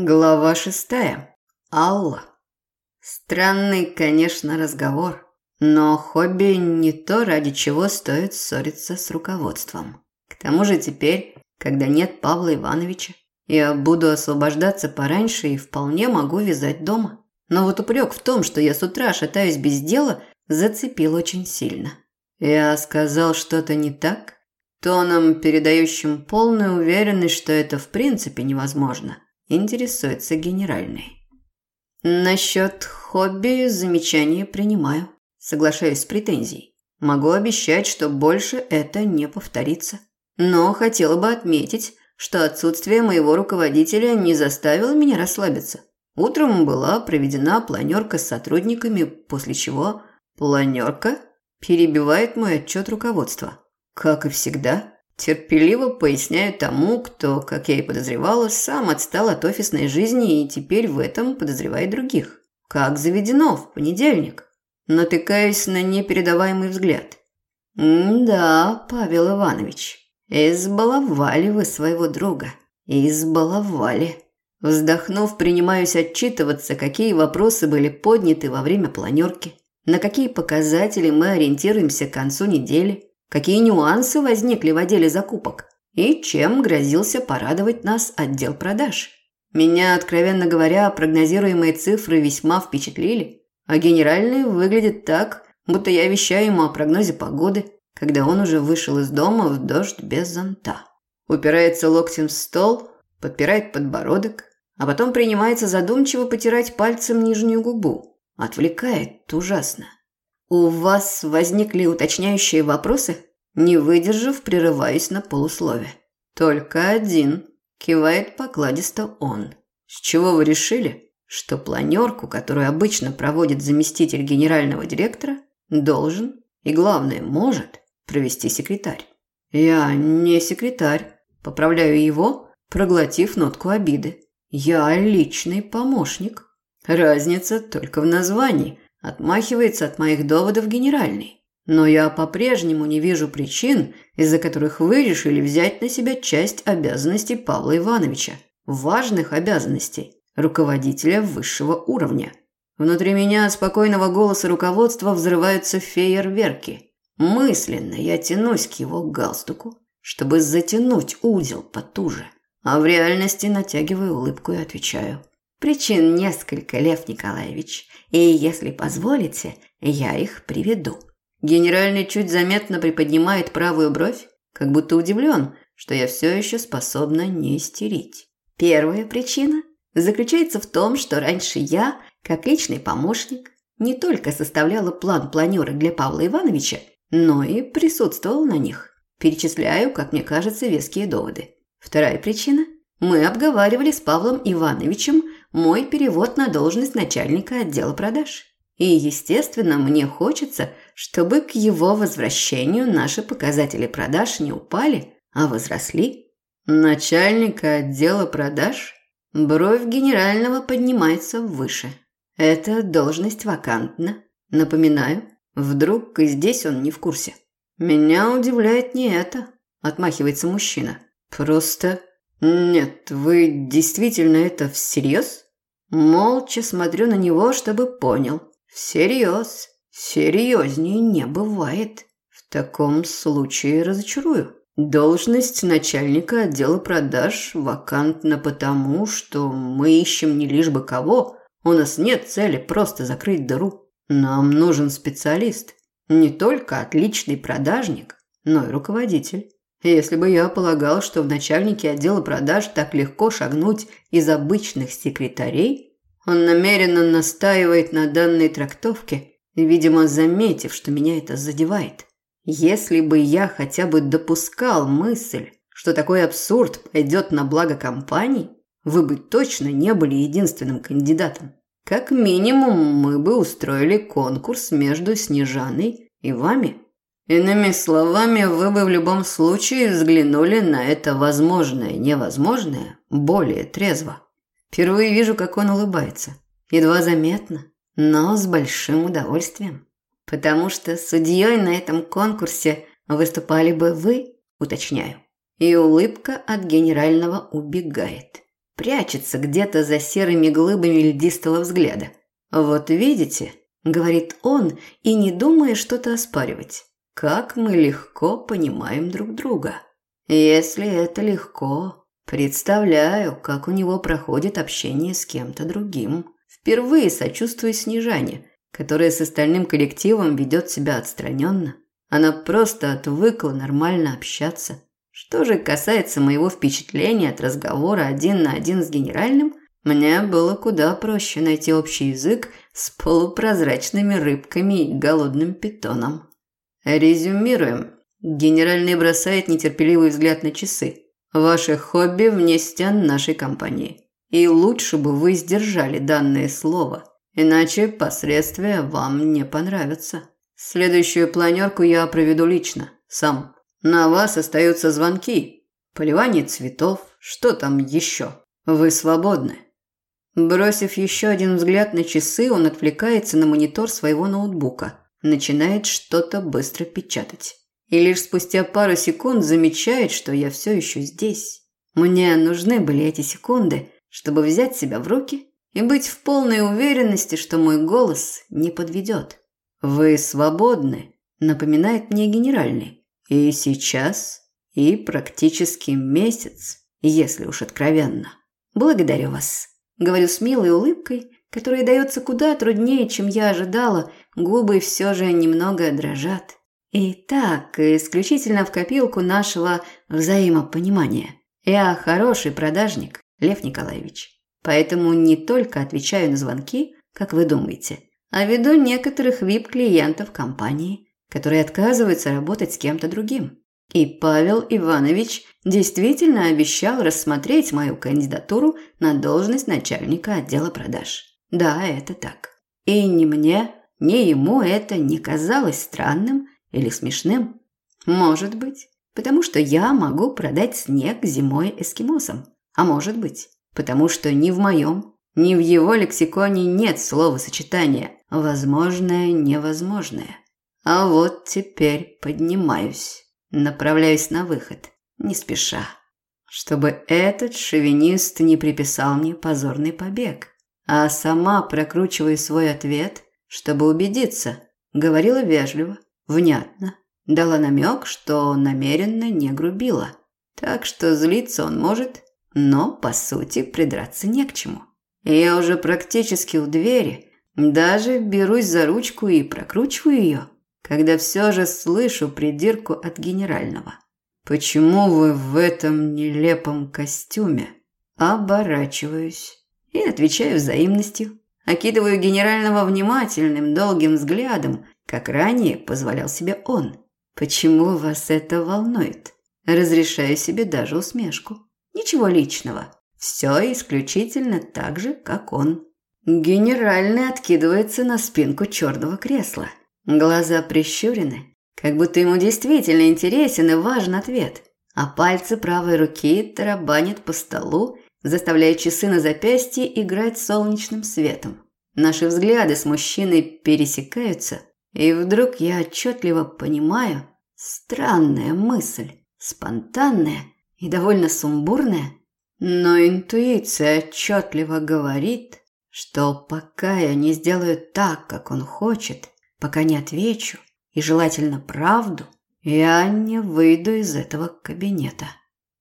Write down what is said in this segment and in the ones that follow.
Глава шестая. Алла. Странный, конечно, разговор, но хобби не то, ради чего стоит ссориться с руководством. К тому же теперь, когда нет Павла Ивановича, я буду освобождаться пораньше и вполне могу вязать дома. Но вот упрек в том, что я с утра шатаюсь без дела, зацепил очень сильно. Я сказал что-то не так, тоном, передающим полную уверенность, что это в принципе невозможно – интересуется генеральный. Насчет хобби замечания принимаю. Соглашаюсь с претензией. Могу обещать, что больше это не повторится. Но хотела бы отметить, что отсутствие моего руководителя не заставило меня расслабиться. Утром была проведена планерка с сотрудниками, после чего планерка перебивает мой отчет руководства. Как и всегда, Терпеливо поясняю тому, кто, как я и подозревала, сам отстал от офисной жизни и теперь в этом подозревает других. Как заведено в понедельник. Натыкаюсь на непередаваемый взгляд. «Да, Павел Иванович, избаловали вы своего друга. Избаловали». Вздохнув, принимаюсь отчитываться, какие вопросы были подняты во время планерки, на какие показатели мы ориентируемся к концу недели – какие нюансы возникли в отделе закупок и чем грозился порадовать нас отдел продаж. Меня, откровенно говоря, прогнозируемые цифры весьма впечатлили, а генеральный выглядит так, будто я вещаю ему о прогнозе погоды, когда он уже вышел из дома в дождь без зонта. Упирается локтем в стол, подпирает подбородок, а потом принимается задумчиво потирать пальцем нижнюю губу. Отвлекает ужасно. «У вас возникли уточняющие вопросы?» Не выдержав, прерываюсь на полуслове. «Только один», – кивает покладисто он. «С чего вы решили, что планерку, которую обычно проводит заместитель генерального директора, должен и, главное, может провести секретарь?» «Я не секретарь», – поправляю его, проглотив нотку обиды. «Я личный помощник. Разница только в названии – Отмахивается от моих доводов генеральный. Но я по-прежнему не вижу причин, из-за которых вы решили взять на себя часть обязанностей Павла Ивановича. Важных обязанностей руководителя высшего уровня. Внутри меня спокойного голоса руководства взрываются фейерверки. Мысленно я тянусь к его галстуку, чтобы затянуть узел потуже. А в реальности натягиваю улыбку и отвечаю. Причин несколько, Лев Николаевич, и если позволите, я их приведу. Генеральный чуть заметно приподнимает правую бровь, как будто удивлен, что я все еще способна не истерить. Первая причина заключается в том, что раньше я, как личный помощник, не только составляла план планерок для Павла Ивановича, но и присутствовала на них. Перечисляю, как мне кажется, веские доводы. Вторая причина – мы обговаривали с Павлом Ивановичем мой перевод на должность начальника отдела продаж. И, естественно, мне хочется, чтобы к его возвращению наши показатели продаж не упали, а возросли. Начальника отдела продаж? Бровь генерального поднимается выше. Эта должность вакантна. Напоминаю, вдруг и здесь он не в курсе. Меня удивляет не это, отмахивается мужчина. Просто «Нет, вы действительно это всерьез?» Молча смотрю на него, чтобы понял. «Всерьез. Серьезнее не бывает. В таком случае разочарую. Должность начальника отдела продаж вакантна потому, что мы ищем не лишь бы кого. У нас нет цели просто закрыть дыру. Нам нужен специалист. Не только отличный продажник, но и руководитель. Если бы я полагал, что в начальнике отдела продаж так легко шагнуть из обычных секретарей, он намеренно настаивает на данной трактовке, видимо, заметив, что меня это задевает. Если бы я хотя бы допускал мысль, что такой абсурд пойдет на благо компании, вы бы точно не были единственным кандидатом. Как минимум, мы бы устроили конкурс между Снежаной и вами. Иными словами, вы бы в любом случае взглянули на это возможное, невозможное более трезво. Впервые вижу, как он улыбается. Едва заметно, но с большим удовольствием. Потому что судьей на этом конкурсе выступали бы вы, уточняю. И улыбка от генерального убегает. прячется где-то за серыми глыбами льдистого взгляда. «Вот видите», – говорит он, и не думая что-то оспаривать, – «как мы легко понимаем друг друга». Если это легко, представляю, как у него проходит общение с кем-то другим. Впервые сочувствую Снежане, которая с остальным коллективом ведет себя отстраненно. Она просто отвыкла нормально общаться. Что же касается моего впечатления от разговора один на один с генеральным, мне было куда проще найти общий язык с полупрозрачными рыбками и голодным питоном. Резюмируем. Генеральный бросает нетерпеливый взгляд на часы. Ваше хобби вне стен нашей компании. И лучше бы вы сдержали данное слово, иначе последствия вам не понравятся. Следующую планерку я проведу лично, сам. На вас остаются звонки, поливание цветов, что там еще. Вы свободны. Бросив еще один взгляд на часы, он отвлекается на монитор своего ноутбука, начинает что-то быстро печатать. И лишь спустя пару секунд замечает, что я все еще здесь. Мне нужны были эти секунды, чтобы взять себя в руки и быть в полной уверенности, что мой голос не подведет. «Вы свободны», – напоминает мне генеральный. «И сейчас, и практически месяц, если уж откровенно. Благодарю вас», – говорю с милой улыбкой, которая дается куда труднее, чем я ожидала, губы все же немного дрожат. И так, исключительно в копилку нашего взаимопонимания. Я хороший продажник, Лев Николаевич. Поэтому не только отвечаю на звонки, как вы думаете, а веду некоторых VIP-клиентов компании, которые отказываются работать с кем-то другим. И Павел Иванович действительно обещал рассмотреть мою кандидатуру на должность начальника отдела продаж. Да, это так. И ни мне, ни ему это не казалось странным или смешным. Может быть, потому что я могу продать снег зимой эскимосам. А может быть, потому что ни в моем, ни в его лексиконе нет словосочетания «возможное, невозможное». А вот теперь поднимаюсь, направляюсь на выход, не спеша, чтобы этот шовинист не приписал мне позорный побег. А сама прокручиваю свой ответ, чтобы убедиться, говорила вежливо, внятно, дала намек, что намеренно не грубила. Так что злиться он может, но, по сути, придраться не к чему. Я уже практически у двери, даже берусь за ручку и прокручиваю ее, когда все же слышу придирку от генерального. «Почему вы в этом нелепом костюме?» Оборачиваюсь и отвечаю взаимностью. Окидываю генерального внимательным, долгим взглядом, как ранее позволял себе он. «Почему вас это волнует?» Разрешаю себе даже усмешку. Ничего личного. Все исключительно так же, как он. Генеральный откидывается на спинку черного кресла. Глаза прищурены, как будто ему действительно интересен и важен ответ. А пальцы правой руки тарабанят по столу, заставляя часы на запястье играть солнечным светом. Наши взгляды с мужчиной пересекаются, и вдруг я отчетливо понимаю странная мысль, спонтанная – и довольно сумбурная, но интуиция отчетливо говорит, что пока я не сделаю так, как он хочет, пока не отвечу, и желательно правду, я не выйду из этого кабинета.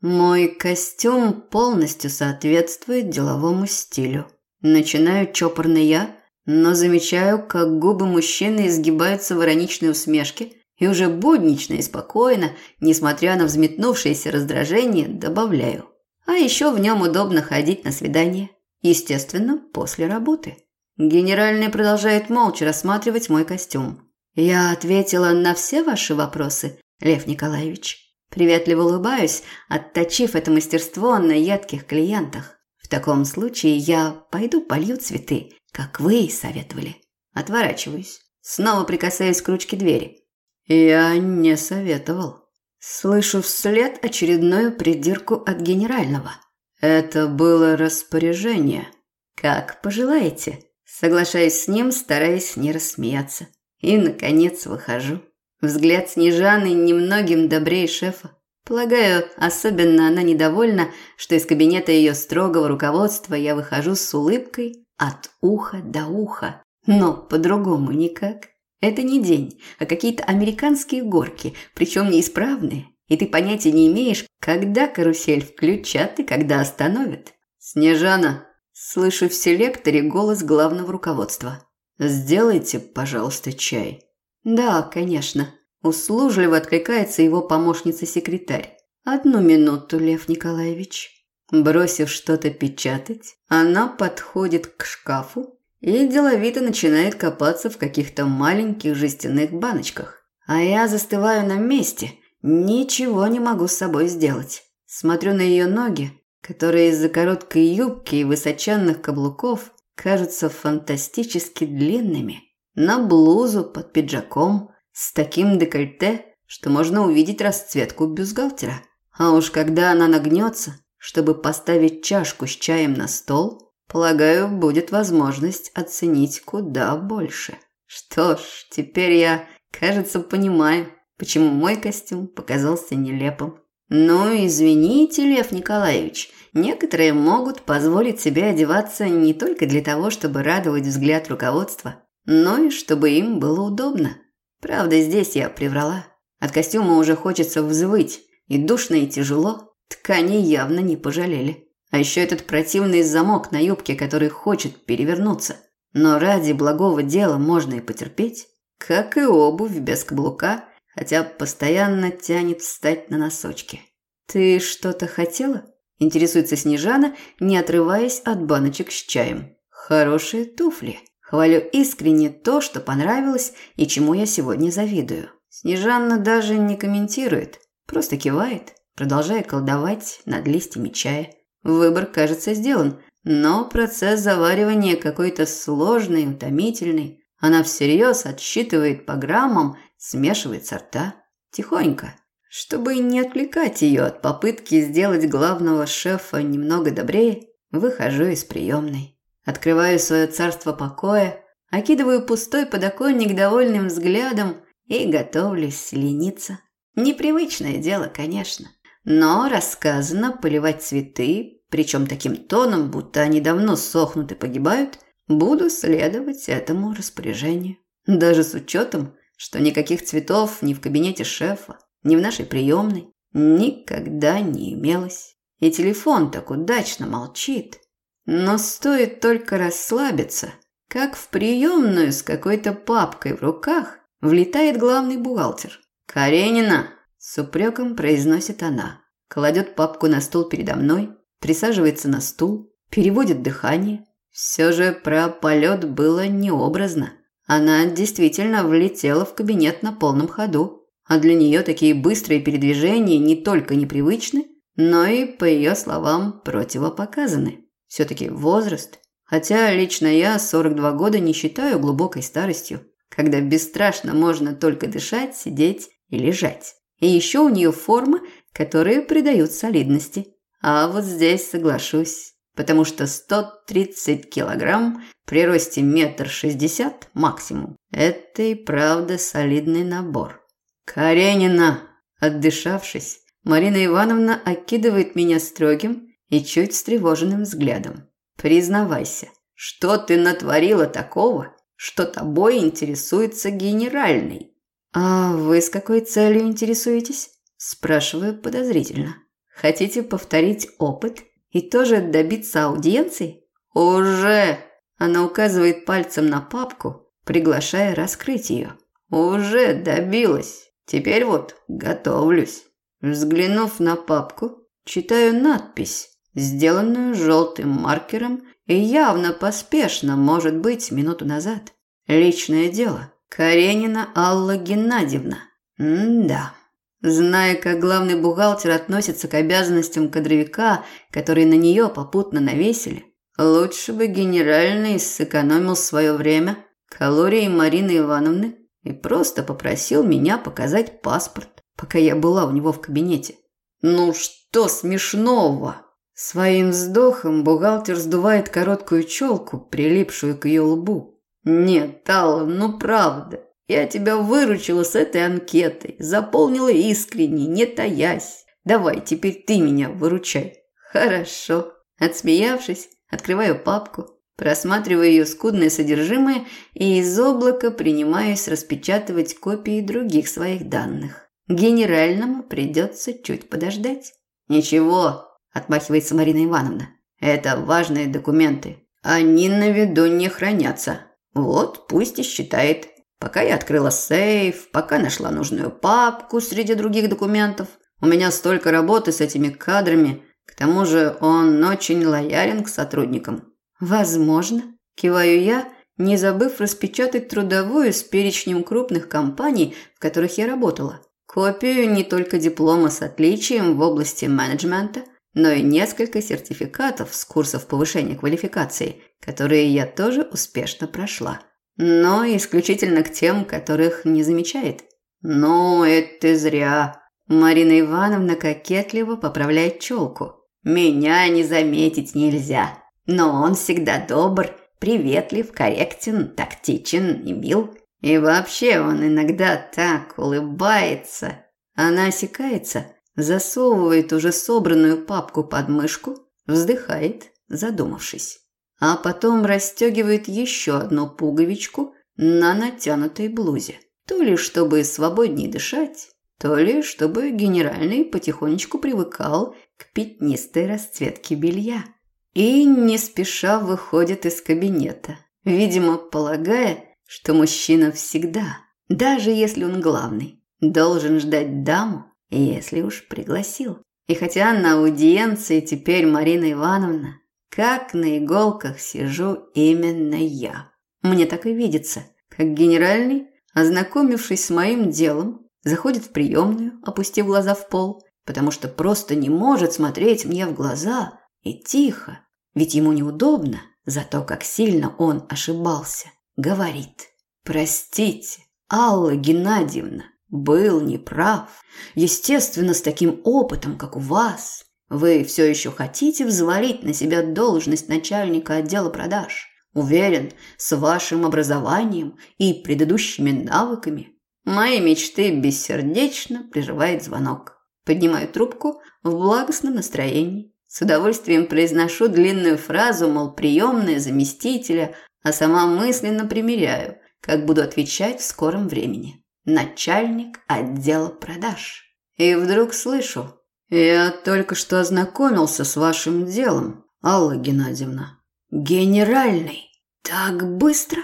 Мой костюм полностью соответствует деловому стилю. Начинаю чопорно я, но замечаю, как губы мужчины изгибаются в ироничной усмешке – и уже буднично и спокойно, несмотря на взметнувшееся раздражение, добавляю. А еще в нем удобно ходить на свидание. Естественно, после работы. Генеральный продолжает молча рассматривать мой костюм. Я ответила на все ваши вопросы, Лев Николаевич. Приветливо улыбаюсь, отточив это мастерство на едких клиентах. В таком случае я пойду полью цветы, как вы и советовали. Отворачиваюсь. Снова прикасаюсь к ручке двери. Я не советовал. Слышу вслед очередную придирку от генерального. Это было распоряжение. Как пожелаете. Соглашаюсь с ним, стараясь не рассмеяться. И, наконец, выхожу. Взгляд Снежаны немногим добрее шефа. Полагаю, особенно она недовольна, что из кабинета ее строгого руководства я выхожу с улыбкой от уха до уха. Но по-другому никак. Это не день, а какие-то американские горки, причем неисправные. И ты понятия не имеешь, когда карусель включат и когда остановят. «Снежана!» Слышу в селекторе голос главного руководства. «Сделайте, пожалуйста, чай». «Да, конечно». Услужливо откликается его помощница-секретарь. «Одну минуту, Лев Николаевич». Бросив что-то печатать, она подходит к шкафу и деловито начинает копаться в каких-то маленьких жестяных баночках. А я застываю на месте, ничего не могу с собой сделать. Смотрю на ее ноги, которые из-за короткой юбки и высоченных каблуков кажутся фантастически длинными, на блузу под пиджаком с таким декольте, что можно увидеть расцветку бюстгальтера. А уж когда она нагнется, чтобы поставить чашку с чаем на стол, полагаю, будет возможность оценить куда больше. Что ж, теперь я, кажется, понимаю, почему мой костюм показался нелепым. Ну, извините, Лев Николаевич, некоторые могут позволить себе одеваться не только для того, чтобы радовать взгляд руководства, но и чтобы им было удобно. Правда, здесь я приврала. От костюма уже хочется взвыть, и душно и тяжело. Ткани явно не пожалели. А еще этот противный замок на юбке, который хочет перевернуться. Но ради благого дела можно и потерпеть. Как и обувь без каблука, хотя постоянно тянет встать на носочки. «Ты что-то хотела?» – интересуется Снежана, не отрываясь от баночек с чаем. «Хорошие туфли». Хвалю искренне то, что понравилось и чему я сегодня завидую. Снежанна даже не комментирует, просто кивает, продолжая колдовать над листьями чая. Выбор, кажется, сделан, но процесс заваривания какой-то сложный, утомительный. Она всерьез отсчитывает по граммам, смешивает сорта. Тихонько, чтобы не отвлекать ее от попытки сделать главного шефа немного добрее, выхожу из приемной. Открываю свое царство покоя, окидываю пустой подоконник довольным взглядом и готовлюсь лениться. Непривычное дело, конечно. Но рассказано поливать цветы, причем таким тоном, будто они давно сохнут и погибают, буду следовать этому распоряжению. Даже с учетом, что никаких цветов ни в кабинете шефа, ни в нашей приемной никогда не имелось. И телефон так удачно молчит. Но стоит только расслабиться, как в приемную с какой-то папкой в руках влетает главный бухгалтер. «Каренина!» – с упреком произносит она. Кладет папку на стол передо мной, присаживается на стул, переводит дыхание. Все же про полет было необразно. Она действительно влетела в кабинет на полном ходу. А для нее такие быстрые передвижения не только непривычны, но и, по ее словам, противопоказаны. Все-таки возраст. Хотя лично я 42 года не считаю глубокой старостью, когда бесстрашно можно только дышать, сидеть и лежать. И еще у нее формы, которые придают солидности. А вот здесь соглашусь, потому что 130 килограмм при росте метр шестьдесят максимум – это и правда солидный набор. «Каренина!» Отдышавшись, Марина Ивановна окидывает меня строгим, и чуть встревоженным взглядом. «Признавайся, что ты натворила такого, что тобой интересуется генеральный?» «А вы с какой целью интересуетесь?» Спрашиваю подозрительно. «Хотите повторить опыт и тоже добиться аудиенции?» «Уже!» Она указывает пальцем на папку, приглашая раскрыть ее. «Уже добилась. Теперь вот готовлюсь». Взглянув на папку, читаю надпись сделанную желтым маркером и явно поспешно, может быть, минуту назад. Личное дело. Каренина Алла Геннадьевна. М-да. Зная, как главный бухгалтер относится к обязанностям кадровика, которые на нее попутно навесили, лучше бы генеральный сэкономил свое время, калории Марины Ивановны и просто попросил меня показать паспорт, пока я была у него в кабинете. Ну что смешного? Своим вздохом бухгалтер сдувает короткую челку, прилипшую к ее лбу. «Нет, Алла, ну правда. Я тебя выручила с этой анкетой, заполнила искренне, не таясь. Давай, теперь ты меня выручай. Хорошо. Отсмеявшись, открываю папку, просматриваю ее скудное содержимое и из облака принимаюсь распечатывать копии других своих данных. Генеральному придется чуть подождать. Ничего, отмахивается Марина Ивановна. Это важные документы. Они на виду не хранятся. Вот, пусть и считает. Пока я открыла сейф, пока нашла нужную папку среди других документов. У меня столько работы с этими кадрами. К тому же он очень лоялен к сотрудникам. Возможно, киваю я, не забыв распечатать трудовую с перечнем крупных компаний, в которых я работала. Копию не только диплома с отличием в области менеджмента, но и несколько сертификатов с курсов повышения квалификации, которые я тоже успешно прошла. Но исключительно к тем, которых не замечает. «Ну, это зря», Марина Ивановна кокетливо поправляет челку. «Меня не заметить нельзя, но он всегда добр, приветлив, корректен, тактичен и мил. И вообще он иногда так улыбается». Она осекается, засовывает уже собранную папку под мышку, вздыхает, задумавшись. А потом расстегивает еще одну пуговичку на натянутой блузе. То ли чтобы свободнее дышать, то ли чтобы генеральный потихонечку привыкал к пятнистой расцветке белья. И не спеша выходит из кабинета, видимо, полагая, что мужчина всегда, даже если он главный, должен ждать даму, если уж пригласил. И хотя на аудиенции теперь Марина Ивановна, как на иголках сижу именно я. Мне так и видится, как генеральный, ознакомившись с моим делом, заходит в приемную, опустив глаза в пол, потому что просто не может смотреть мне в глаза и тихо, ведь ему неудобно за то, как сильно он ошибался. Говорит, простите, Алла Геннадьевна, был неправ. Естественно, с таким опытом, как у вас, вы все еще хотите взвалить на себя должность начальника отдела продаж. Уверен, с вашим образованием и предыдущими навыками Мои мечты бессердечно прерывает звонок. Поднимаю трубку в благостном настроении. С удовольствием произношу длинную фразу, мол, приемная заместителя, а сама мысленно примеряю, как буду отвечать в скором времени. Начальник отдела продаж. И вдруг слышу. Я только что ознакомился с вашим делом, Алла Геннадьевна. Генеральный. Так быстро?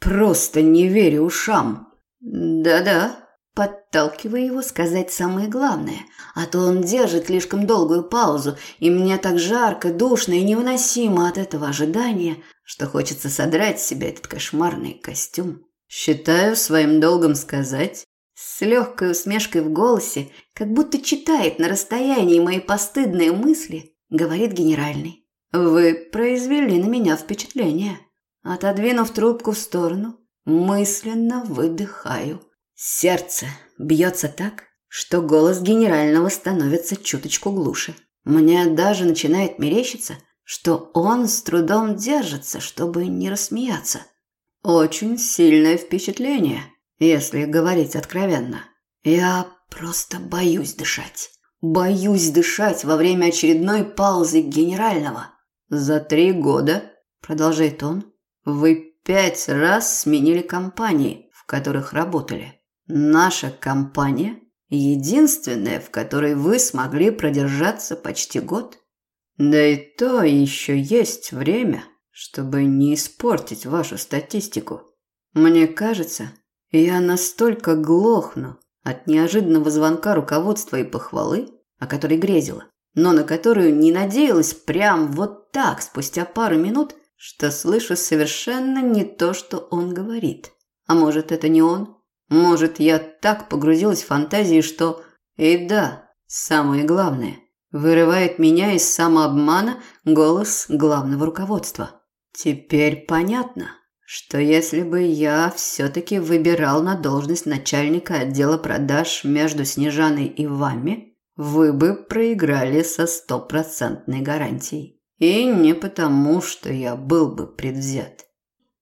Просто не верю ушам. «Да-да», подталкивая его сказать самое главное, а то он держит слишком долгую паузу, и мне так жарко, душно и невыносимо от этого ожидания, что хочется содрать с себя этот кошмарный костюм. Считаю своим долгом сказать, с легкой усмешкой в голосе, как будто читает на расстоянии мои постыдные мысли, говорит генеральный. «Вы произвели на меня впечатление». Отодвинув трубку в сторону, Мысленно выдыхаю. Сердце бьется так, что голос генерального становится чуточку глуше. Мне даже начинает мерещиться, что он с трудом держится, чтобы не рассмеяться. Очень сильное впечатление, если говорить откровенно. Я просто боюсь дышать. Боюсь дышать во время очередной паузы генерального. За три года, продолжает он, вы пять раз сменили компании, в которых работали. Наша компания – единственная, в которой вы смогли продержаться почти год. Да и то еще есть время, чтобы не испортить вашу статистику. Мне кажется, я настолько глохну от неожиданного звонка руководства и похвалы, о которой грезила, но на которую не надеялась прям вот так спустя пару минут – что слышу совершенно не то, что он говорит. А может, это не он? Может, я так погрузилась в фантазии, что... И да, самое главное, вырывает меня из самообмана голос главного руководства. Теперь понятно, что если бы я все-таки выбирал на должность начальника отдела продаж между Снежаной и вами, вы бы проиграли со стопроцентной гарантией. И не потому, что я был бы предвзят.